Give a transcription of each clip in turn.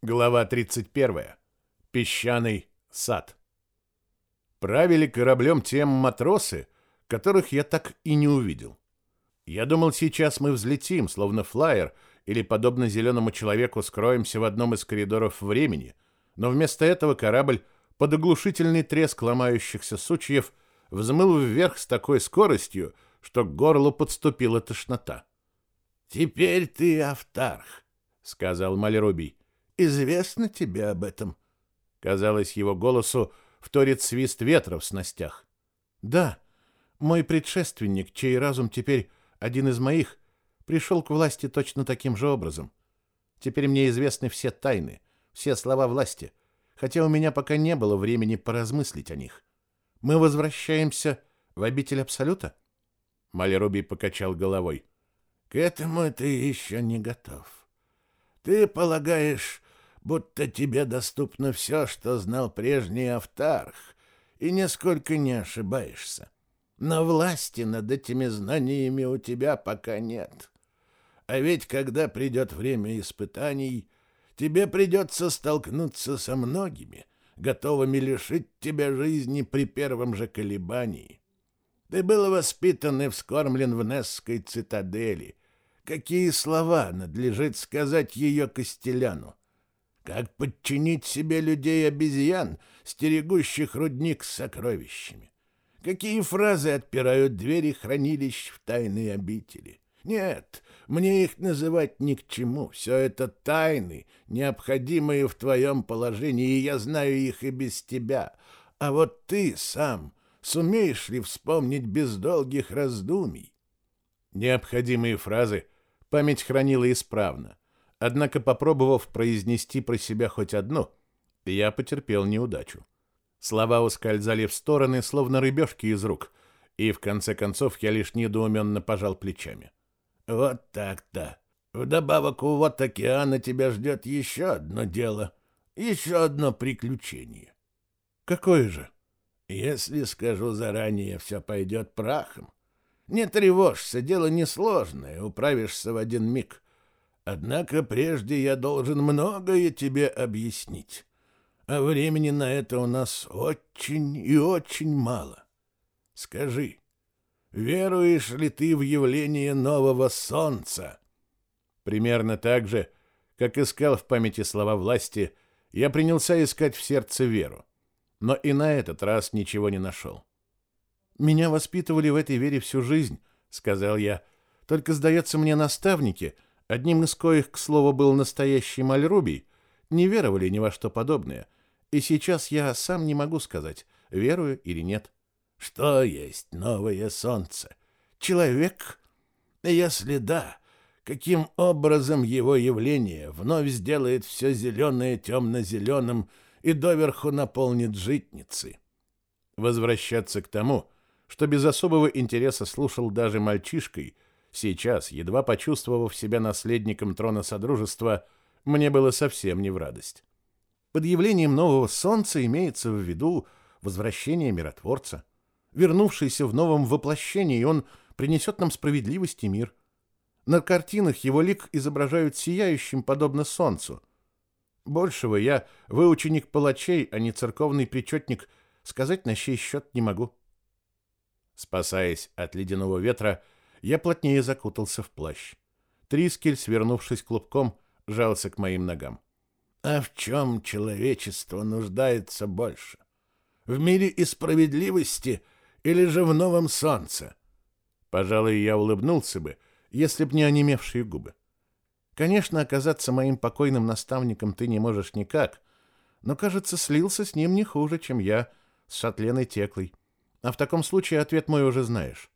Глава 31. Песчаный сад. Правили кораблем тем матросы, которых я так и не увидел. Я думал, сейчас мы взлетим, словно флайер, или, подобно зеленому человеку, скроемся в одном из коридоров времени, но вместо этого корабль под оглушительный треск ломающихся сучьев взмыл вверх с такой скоростью, что к горлу подступила тошнота. «Теперь ты Автарх», — сказал Мальрубий. «Известно тебе об этом?» Казалось, его голосу вторит свист ветра в снастях. «Да, мой предшественник, чей разум теперь один из моих, пришел к власти точно таким же образом. Теперь мне известны все тайны, все слова власти, хотя у меня пока не было времени поразмыслить о них. Мы возвращаемся в обитель Абсолюта?» Малеруби покачал головой. «К этому ты еще не готов. Ты полагаешь, будто тебе доступно все, что знал прежний Автарх, и нисколько не ошибаешься. Но власти над этими знаниями у тебя пока нет. А ведь когда придет время испытаний, тебе придется столкнуться со многими, готовыми лишить тебя жизни при первом же колебании. Ты был воспитан и вскормлен в Несской цитадели. Какие слова надлежит сказать ее Костеляну? Как подчинить себе людей-обезьян, стерегущих рудник с сокровищами? Какие фразы отпирают двери хранилищ в тайные обители? Нет, мне их называть ни к чему. Все это тайны, необходимые в твоем положении, и я знаю их и без тебя. А вот ты сам Сумеешь ли вспомнить без долгих раздумий? Необходимые фразы память хранила исправно. Однако, попробовав произнести про себя хоть одну, я потерпел неудачу. Слова ускользали в стороны, словно рыбешки из рук, и в конце концов я лишь недоуменно пожал плечами. «Вот так-то. Вдобавок у вот океана тебя ждет еще одно дело, еще одно приключение». «Какое же?» Если скажу заранее, все пойдет прахом. Не тревожься, дело несложное, управишься в один миг. Однако прежде я должен многое тебе объяснить. А времени на это у нас очень и очень мало. Скажи, веруешь ли ты в явление нового солнца? Примерно так же, как искал в памяти слова власти, я принялся искать в сердце веру но и на этот раз ничего не нашел. «Меня воспитывали в этой вере всю жизнь», — сказал я. «Только, сдается мне, наставники, одним из коих, к слову, был настоящий Мальрубий, не веровали ни во что подобное. И сейчас я сам не могу сказать, верую или нет». «Что есть новое солнце? Человек? Если да, каким образом его явление вновь сделает все зеленое темно-зеленым, — и доверху наполнит житницы. Возвращаться к тому, что без особого интереса слушал даже мальчишкой, сейчас, едва почувствовав себя наследником трона Содружества, мне было совсем не в радость. Под явлением нового солнца имеется в виду возвращение миротворца. Вернувшийся в новом воплощении, он принесет нам справедливость и мир. На картинах его лик изображают сияющим, подобно солнцу, Большего я, выученик палачей, а не церковный причетник, сказать на сей счет не могу. Спасаясь от ледяного ветра, я плотнее закутался в плащ. Трискель, свернувшись клубком, жался к моим ногам. А в чем человечество нуждается больше? В мире и справедливости или же в новом солнце? Пожалуй, я улыбнулся бы, если б не онемевшие губы. Конечно, оказаться моим покойным наставником ты не можешь никак, но, кажется, слился с ним не хуже, чем я с Шатленой Теклой. А в таком случае ответ мой уже знаешь.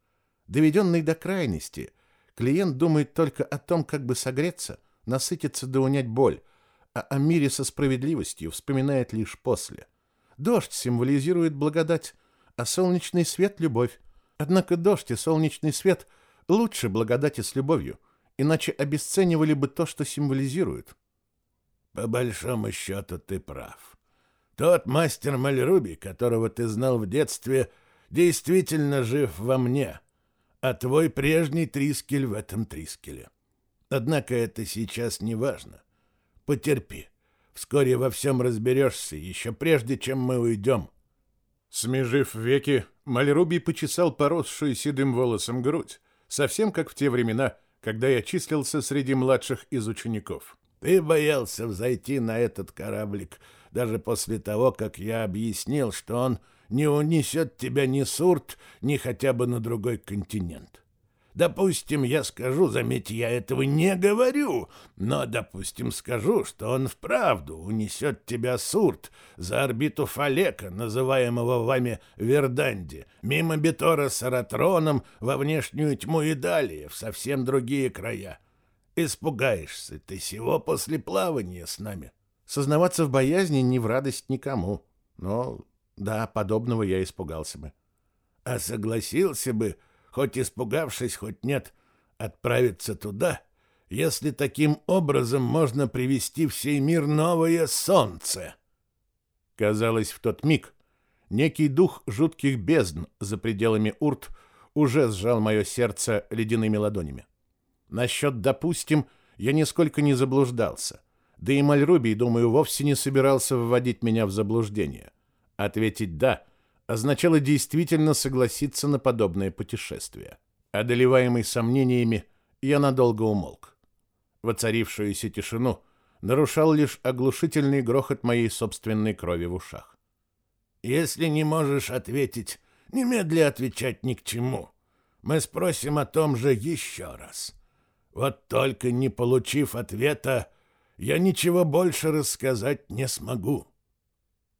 Доведенный до крайности, клиент думает только о том, как бы согреться, насытиться да унять боль, а о мире со справедливостью вспоминает лишь после. Дождь символизирует благодать, а солнечный свет — любовь. Однако дождь и солнечный свет лучше благодати с любовью — иначе обесценивали бы то, что символизируют. По большому счету ты прав. Тот мастер Мальруби, которого ты знал в детстве, действительно жив во мне, а твой прежний Трискель в этом Трискеле. Однако это сейчас не важно. Потерпи. Вскоре во всем разберешься, еще прежде, чем мы уйдем. Смежив веки, Мальруби почесал поросшую седым волосом грудь, совсем как в те времена, когда я числился среди младших из учеников. Ты боялся взойти на этот кораблик, даже после того, как я объяснил, что он не унесет тебя ни с Урт, ни хотя бы на другой континент. Допустим, я скажу, заметьте, я этого не говорю, но, допустим, скажу, что он вправду унесет тебя с Урт за орбиту Фалека, называемого вами Верданди, мимо Бетора с Аратроном во внешнюю тьму и далее, в совсем другие края. Испугаешься ты всего после плавания с нами. Сознаваться в боязни не в радость никому, но, да, подобного я испугался бы. А согласился бы, — хоть испугавшись, хоть нет, отправиться туда, если таким образом можно привести в сей мир новое солнце. Казалось, в тот миг некий дух жутких бездн за пределами урт уже сжал мое сердце ледяными ладонями. Насчет «допустим» я нисколько не заблуждался, да и Мальрубий, думаю, вовсе не собирался вводить меня в заблуждение. Ответить «да» — означало действительно согласиться на подобное путешествие. Одолеваемый сомнениями, я надолго умолк. Воцарившуюся тишину нарушал лишь оглушительный грохот моей собственной крови в ушах. «Если не можешь ответить, немедля отвечать ни к чему. Мы спросим о том же еще раз. Вот только не получив ответа, я ничего больше рассказать не смогу».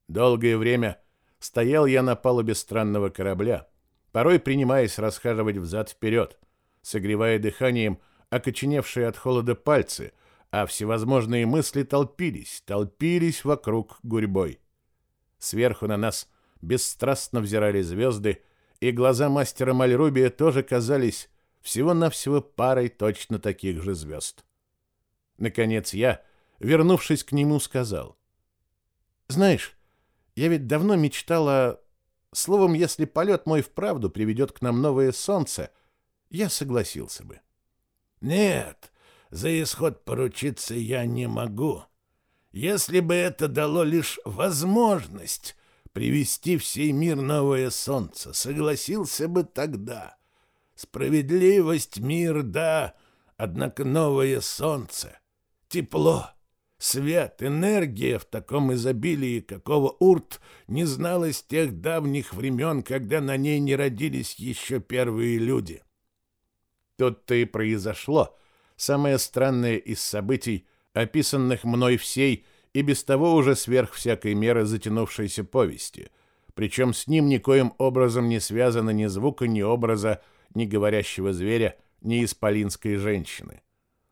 Долгое время стоял я на палубе странного корабля, порой принимаясь расхаживать взад-вперед, согревая дыханием окоченевшие от холода пальцы, а всевозможные мысли толпились, толпились вокруг гурьбой. Сверху на нас бесстрастно взирали звезды, и глаза мастера Мальрубия тоже казались всего-навсего парой точно таких же звезд. Наконец я, вернувшись к нему, сказал. «Знаешь, я ведь давно мечтала... Словом, если полет мой вправду приведет к нам новое солнце, я согласился бы. Нет, за исход поручиться я не могу. Если бы это дало лишь возможность привести в сей мир новое солнце, согласился бы тогда. Справедливость, мир, да, однако новое солнце, тепло — Свет, энергия в таком изобилии, какого Урт не знала с тех давних времен, когда на ней не родились еще первые люди. Тут-то и произошло самое странное из событий, описанных мной всей и без того уже сверх всякой меры затянувшейся повести, причем с ним никоим образом не связано ни звука, ни образа, ни говорящего зверя, ни исполинской женщины.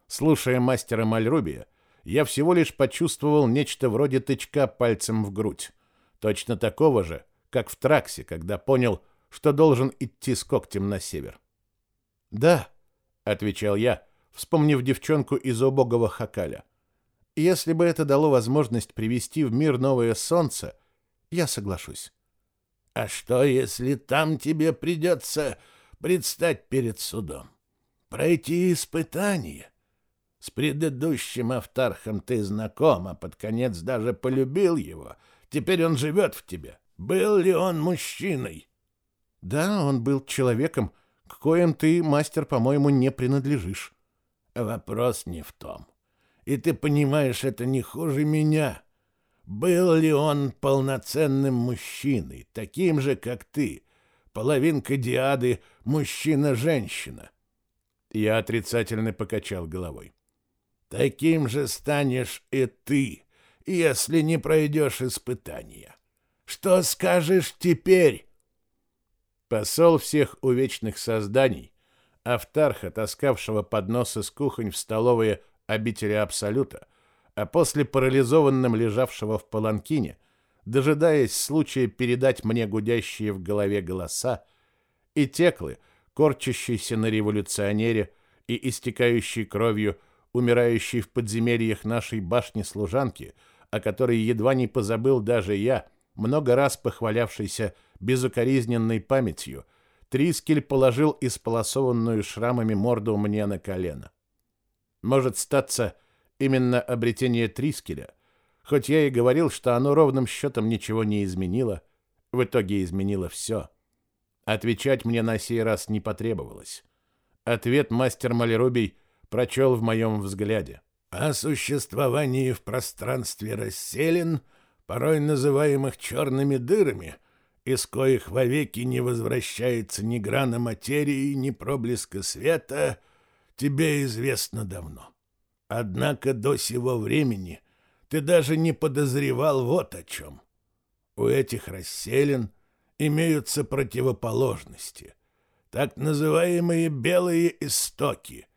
Слушая мастера Мальрубия, я всего лишь почувствовал нечто вроде тычка пальцем в грудь. Точно такого же, как в Траксе, когда понял, что должен идти с когтем на север. «Да», — отвечал я, вспомнив девчонку из убогого Хакаля. «Если бы это дало возможность привести в мир новое солнце, я соглашусь». «А что, если там тебе придется предстать перед судом? Пройти испытание?» С предыдущим Автархом ты знаком, а под конец даже полюбил его. Теперь он живет в тебе. Был ли он мужчиной? Да, он был человеком, к коим ты, мастер, по-моему, не принадлежишь. Вопрос не в том. И ты понимаешь, это не хуже меня. Был ли он полноценным мужчиной, таким же, как ты? Половинка диады мужчина-женщина. Я отрицательно покачал головой. Таким же станешь и ты, если не пройдешь испытания. Что скажешь теперь? Посол всех увечных созданий, Автарха, таскавшего подносы с кухонь в столовые обители Абсолюта, а после парализованным лежавшего в паланкине, дожидаясь случая передать мне гудящие в голове голоса, и теклы, корчащиеся на революционере и истекающие кровью, умирающей в подземельях нашей башни-служанки, о которой едва не позабыл даже я, много раз похвалявшийся безукоризненной памятью, Трискель положил исполосованную шрамами морду мне на колено. Может статься, именно обретение Трискеля, Хоть я и говорил, что оно ровным счетом ничего не изменило, в итоге изменило все. Отвечать мне на сей раз не потребовалось. Ответ мастер Малерубий прочел в моем взгляде. О существовании в пространстве расселен, порой называемых черными дырами, из коих вовеки не возвращается ни грана материи, ни проблеска света, тебе известно давно. Однако до сего времени ты даже не подозревал вот о чем. У этих расселен имеются противоположности, так называемые белые истоки,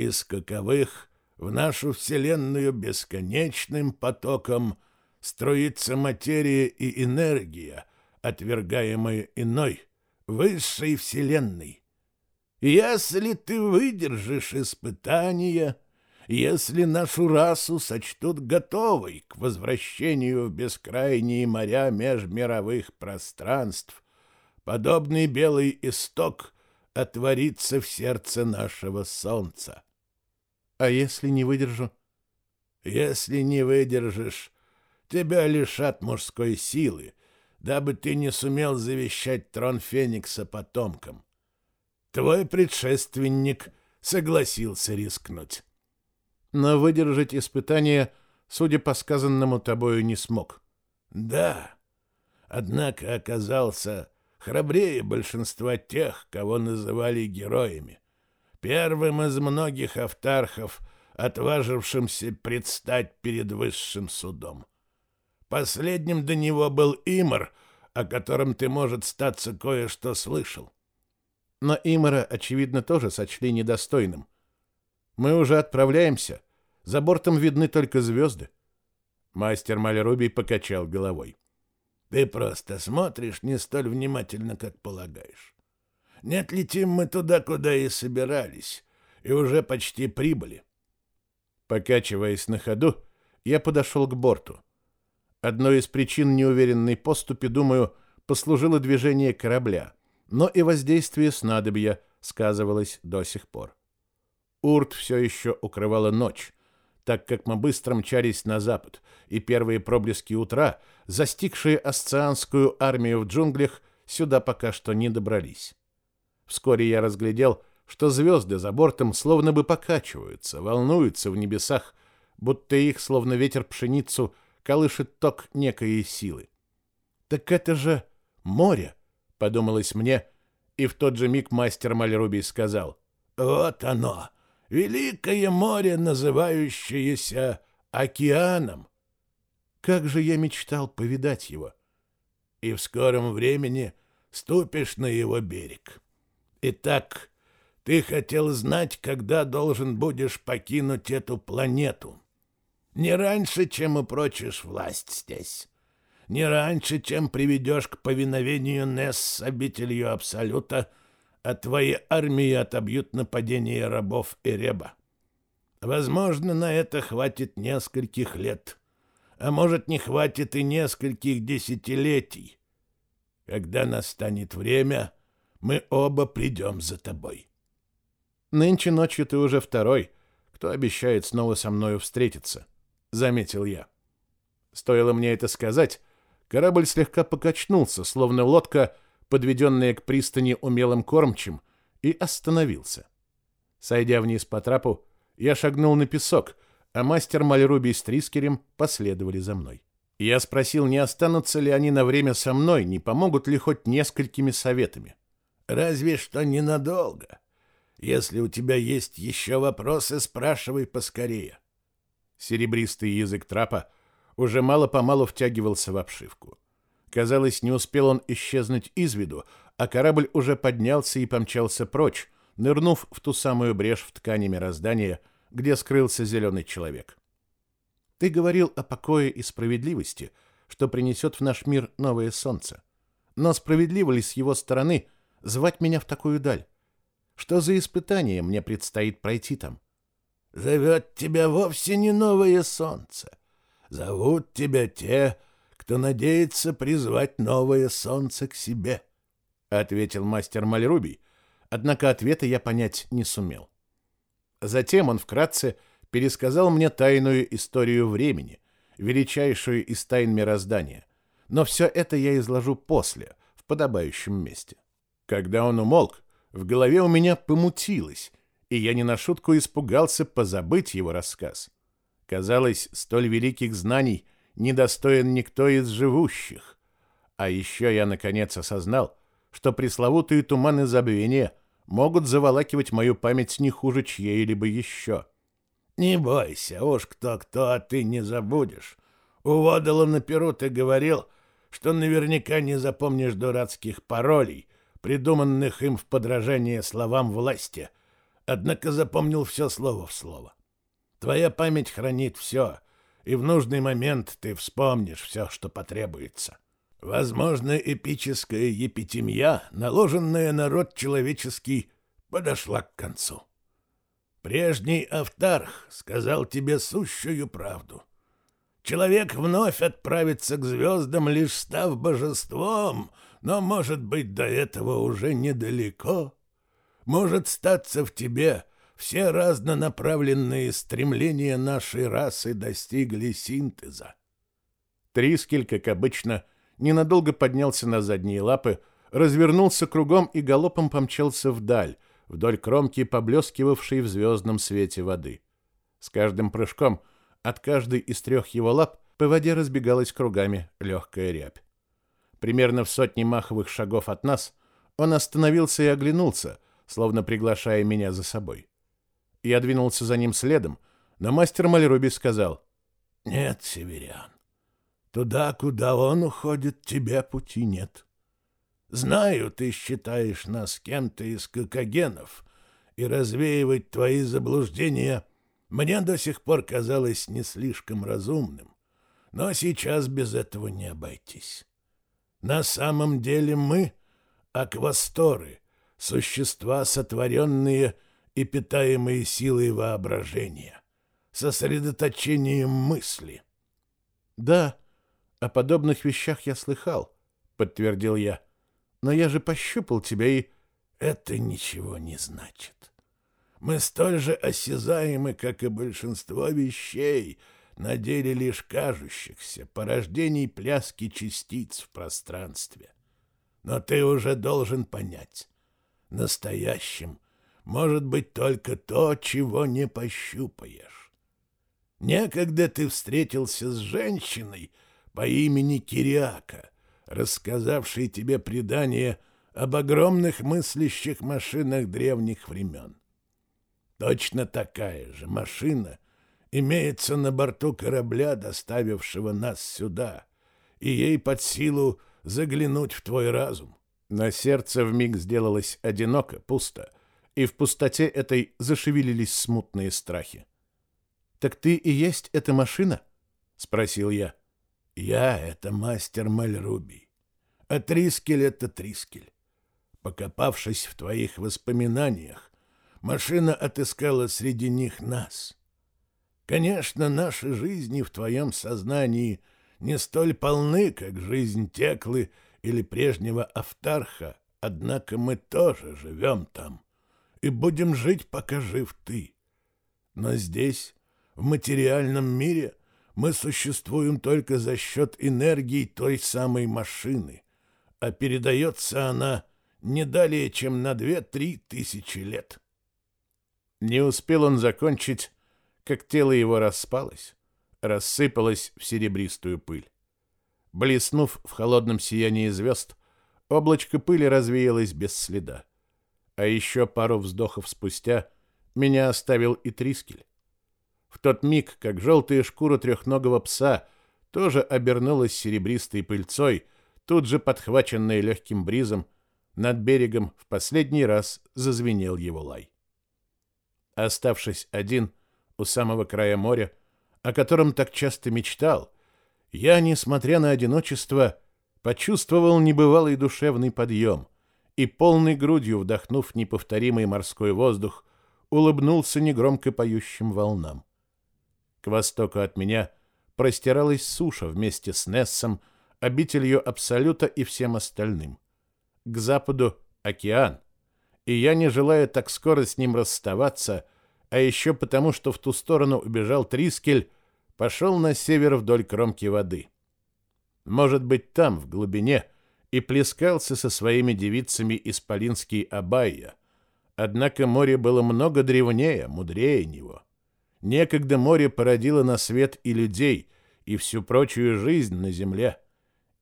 из каковых в нашу Вселенную бесконечным потоком струится материя и энергия, отвергаемая иной, высшей Вселенной. Если ты выдержишь испытания, если нашу расу сочтут готовой к возвращению в бескрайние моря межмировых пространств, подобный белый исток отворится в сердце нашего солнца. А если не выдержу? Если не выдержишь, тебя лишат мужской силы, дабы ты не сумел завещать трон Феникса потомкам. Твой предшественник согласился рискнуть но выдержать испытание, судя по сказанному тобою, не смог. Да, однако оказался храбрее большинства тех, кого называли героями. Первым из многих автархов, отважившимся предстать перед высшим судом. Последним до него был Имар, о котором ты, может, статься кое-что слышал. Но Имара, очевидно, тоже сочли недостойным. Мы уже отправляемся. За бортом видны только звезды. Мастер Малерубий покачал головой. Ты просто смотришь не столь внимательно, как полагаешь. Нет, летим мы туда, куда и собирались, и уже почти прибыли. Покачиваясь на ходу, я подошел к борту. Одной из причин неуверенной поступи, думаю, послужило движение корабля, но и воздействие снадобья сказывалось до сих пор. Урт все еще укрывала ночь, так как мы быстро мчались на запад, и первые проблески утра, застигшие асцианскую армию в джунглях, сюда пока что не добрались. Вскоре я разглядел, что звезды за бортом словно бы покачиваются, волнуются в небесах, будто их, словно ветер пшеницу, колышет ток некой силы. «Так это же море!» — подумалось мне, и в тот же миг мастер Мальрубий сказал. «Вот оно!» Великое море, называющееся океаном. Как же я мечтал повидать его. И в скором времени ступишь на его берег. Итак, ты хотел знать, когда должен будешь покинуть эту планету. Не раньше, чем упрочишь власть здесь. Не раньше, чем приведешь к повиновению Несс обителью Абсолюта — а твои армии отобьют нападение рабов и реба. Возможно, на это хватит нескольких лет, а может, не хватит и нескольких десятилетий. Когда настанет время, мы оба придем за тобой. Нынче ночью ты уже второй, кто обещает снова со мною встретиться, — заметил я. Стоило мне это сказать, корабль слегка покачнулся, словно лодка — подведенные к пристани умелым кормчим, и остановился. Сойдя вниз по трапу, я шагнул на песок, а мастер Мальрубий с Трискерем последовали за мной. Я спросил, не останутся ли они на время со мной, не помогут ли хоть несколькими советами. «Разве что ненадолго. Если у тебя есть еще вопросы, спрашивай поскорее». Серебристый язык трапа уже мало-помалу втягивался в обшивку. Казалось, не успел он исчезнуть из виду, а корабль уже поднялся и помчался прочь, нырнув в ту самую брешь в ткани мироздания, где скрылся зеленый человек. Ты говорил о покое и справедливости, что принесет в наш мир новое солнце. Но справедливо ли с его стороны звать меня в такую даль? Что за испытание мне предстоит пройти там? Зовет тебя вовсе не новое солнце. Зовут тебя те, кто надеется призвать новое солнце к себе, — ответил мастер Мальрубий, однако ответа я понять не сумел. Затем он вкратце пересказал мне тайную историю времени величайшую из тайн мироздания. Но все это я изложу после, в подобающем месте. Когда он умолк, в голове у меня помутилось, и я не на шутку испугался позабыть его рассказ. Казалось, столь великих знаний недостоин никто из живущих. А еще я наконец осознал, что пресловутые туманы забвения могут заволакивать мою память не хуже чьей-либо еще. Не бойся, уж кто-кто, а ты не забудешь. У Водола на перу ты говорил, что наверняка не запомнишь дурацких паролей, придуманных им в подражание словам власти, однако запомнил все слово в слово. Твоя память хранит все, и в нужный момент ты вспомнишь все, что потребуется. Возможно, эпическая епитемья, наложенная на род человеческий, подошла к концу. Прежний Автарх сказал тебе сущую правду. Человек вновь отправится к звездам, лишь став божеством, но, может быть, до этого уже недалеко. Может статься в тебе все разнонаправленные стремления нашей расы достигли синтеза. Трискель, как обычно, ненадолго поднялся на задние лапы, развернулся кругом и галопом помчался вдаль, вдоль кромки, поблескивавшей в звездном свете воды. С каждым прыжком от каждой из трех его лап по воде разбегалась кругами легкая рябь. Примерно в сотне маховых шагов от нас он остановился и оглянулся, словно приглашая меня за собой. Я двинулся за ним следом, но мастер Мальруби сказал, «Нет, северян, туда, куда он уходит, тебе пути нет. Знаю, ты считаешь нас кем-то из кокогенов, и развеивать твои заблуждения мне до сих пор казалось не слишком разумным, но сейчас без этого не обойтись. На самом деле мы — аквасторы, существа, сотворенные — и питаемые силой воображения, сосредоточением мысли. Да, о подобных вещах я слыхал, подтвердил я. Но я же пощупал тебя и это ничего не значит. Мы столь же осязаемы, как и большинство вещей, на деле лишь кажущихся, порождений пляски частиц в пространстве. Но ты уже должен понять, настоящим — может быть только то, чего не пощупаешь. Некогда ты встретился с женщиной по имени Кириака, рассказавшей тебе предание об огромных мыслящих машинах древних времен. Точно такая же машина имеется на борту корабля, доставившего нас сюда, и ей под силу заглянуть в твой разум. На сердце вмиг сделалось одиноко, пусто — и в пустоте этой зашевелились смутные страхи. «Так ты и есть эта машина?» — спросил я. «Я — это мастер Мальруби, а Трискель — это Трискель. Покопавшись в твоих воспоминаниях, машина отыскала среди них нас. Конечно, наши жизни в твоем сознании не столь полны, как жизнь Теклы или прежнего Автарха, однако мы тоже живем там и будем жить, пока жив ты. Но здесь, в материальном мире, мы существуем только за счет энергии той самой машины, а передается она не далее, чем на две-три тысячи лет. Не успел он закончить, как тело его распалось, рассыпалось в серебристую пыль. Блеснув в холодном сиянии звезд, облачко пыли развеялось без следа. А еще пару вздохов спустя меня оставил и Трискель. В тот миг, как желтая шкура трехногого пса тоже обернулась серебристой пыльцой, тут же подхваченная легким бризом, над берегом в последний раз зазвенел его лай. Оставшись один у самого края моря, о котором так часто мечтал, я, несмотря на одиночество, почувствовал небывалый душевный подъем — и полной грудью вдохнув неповторимый морской воздух, улыбнулся негромко поющим волнам. К востоку от меня простиралась суша вместе с Нессом, обителью Абсолюта и всем остальным. К западу — океан, и я, не желая так скоро с ним расставаться, а еще потому, что в ту сторону убежал Трискель, пошел на север вдоль кромки воды. Может быть, там, в глубине, и плескался со своими девицами исполинский Абайя. Однако море было много древнее, мудрее него. Некогда море породило на свет и людей, и всю прочую жизнь на земле.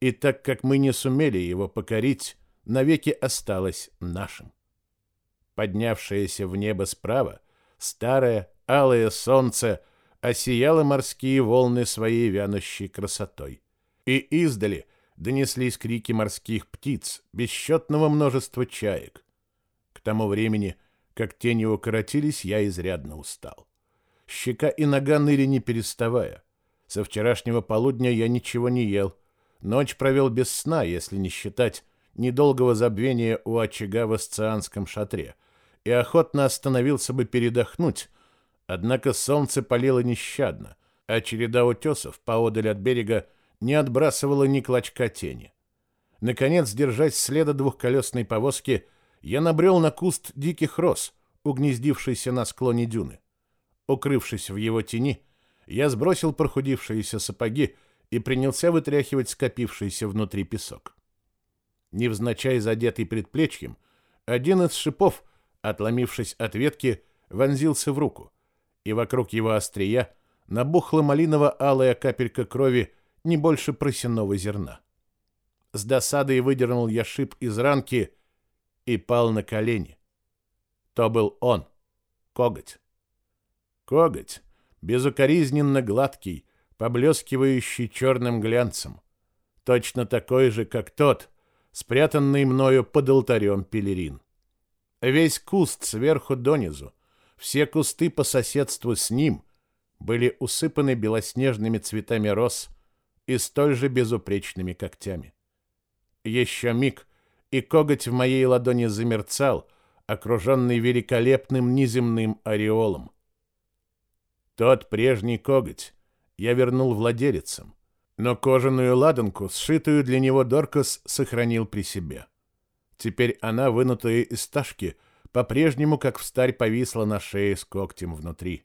И так как мы не сумели его покорить, навеки осталось нашим. Поднявшееся в небо справа, старое, алое солнце осияло морские волны своей вянущей красотой. И издали донеслись крики морских птиц, бесчетного множества чаек. К тому времени, как тени укоротились, я изрядно устал. Щека и нога ныли не переставая. Со вчерашнего полудня я ничего не ел. Ночь провел без сна, если не считать недолгого забвения у очага в асцианском шатре, и охотно остановился бы передохнуть, однако солнце палило нещадно, а череда утесов поодаль от берега не отбрасывала ни клочка тени. Наконец, держась следа двухколесной повозки, я набрел на куст диких роз, угнездившийся на склоне дюны. Укрывшись в его тени, я сбросил прохудившиеся сапоги и принялся вытряхивать скопившийся внутри песок. Невзначай задетый предплечьем, один из шипов, отломившись от ветки, вонзился в руку, и вокруг его острия набухла малиново-алая капелька крови не больше просяного зерна. С досадой выдернул я шип из ранки и пал на колени. То был он, коготь. Коготь, безукоризненно гладкий, поблескивающий черным глянцем. Точно такой же, как тот, спрятанный мною под алтарем пелерин. Весь куст сверху донизу, все кусты по соседству с ним были усыпаны белоснежными цветами роз и столь же безупречными когтями. Еще миг, и коготь в моей ладони замерцал, окруженный великолепным неземным ореолом. Тот прежний коготь я вернул владелицам, но кожаную ладанку, сшитую для него Доркас, сохранил при себе. Теперь она, вынутая из ташки, по-прежнему, как встарь, повисла на шее с когтем внутри.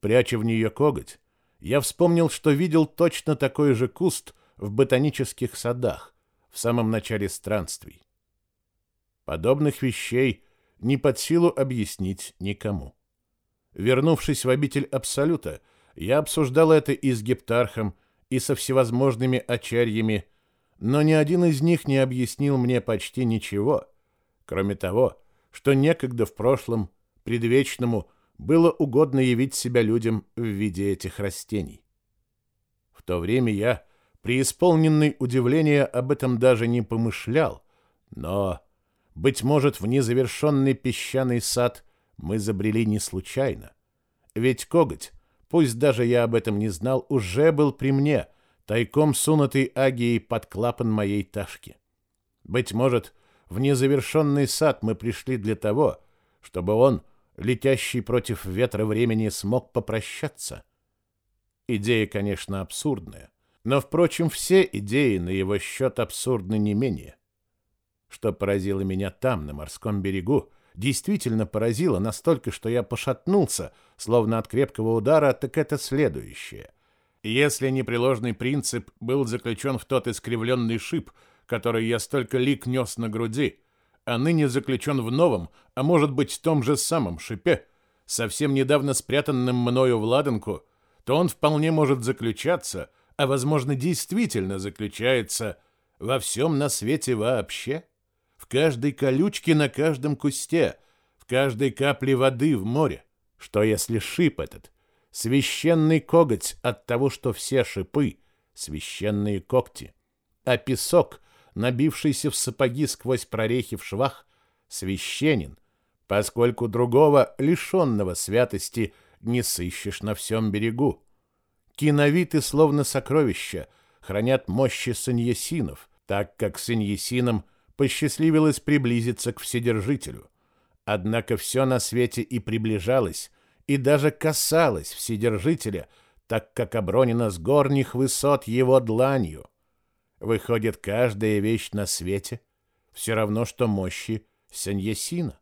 Пряча в нее коготь, я вспомнил, что видел точно такой же куст в ботанических садах в самом начале странствий. Подобных вещей не под силу объяснить никому. Вернувшись в обитель Абсолюта, я обсуждал это и с Гептархом, и со всевозможными ачарьями, но ни один из них не объяснил мне почти ничего, кроме того, что некогда в прошлом, предвечному, было угодно явить себя людям в виде этих растений. В то время я, преисполненный удивления, об этом даже не помышлял, но, быть может, в незавершенный песчаный сад – мы забрели не случайно. Ведь коготь, пусть даже я об этом не знал, уже был при мне, тайком сунутый агией под клапан моей ташки. Быть может, в незавершенный сад мы пришли для того, чтобы он, летящий против ветра времени, смог попрощаться. Идея, конечно, абсурдная, но, впрочем, все идеи на его счет абсурдны не менее. Что поразило меня там, на морском берегу, действительно поразило настолько, что я пошатнулся, словно от крепкого удара, так это следующее. Если непреложный принцип был заключен в тот искривленный шип, который я столько лик нес на груди, а ныне заключен в новом, а может быть том же самом шипе, совсем недавно спрятанным мною в ладанку, то он вполне может заключаться, а возможно действительно заключается во всем на свете вообще в каждой колючке на каждом кусте, в каждой капле воды в море. Что если шип этот — священный коготь от того, что все шипы — священные когти, а песок, набившийся в сапоги сквозь прорехи в швах, священен, поскольку другого, лишенного святости, не сыщешь на всем берегу. Киновиты, словно сокровища, хранят мощи саньесинов, так как саньесинам посчастливилось приблизиться к Вседержителю. Однако все на свете и приближалось, и даже касалось Вседержителя, так как обронено с горних высот его дланью. Выходит, каждая вещь на свете все равно, что мощи Сеньесина.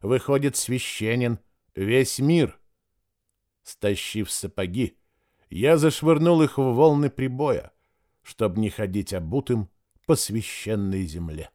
Выходит, священен весь мир. Стащив сапоги, я зашвырнул их в волны прибоя, чтобы не ходить обутым по священной земле.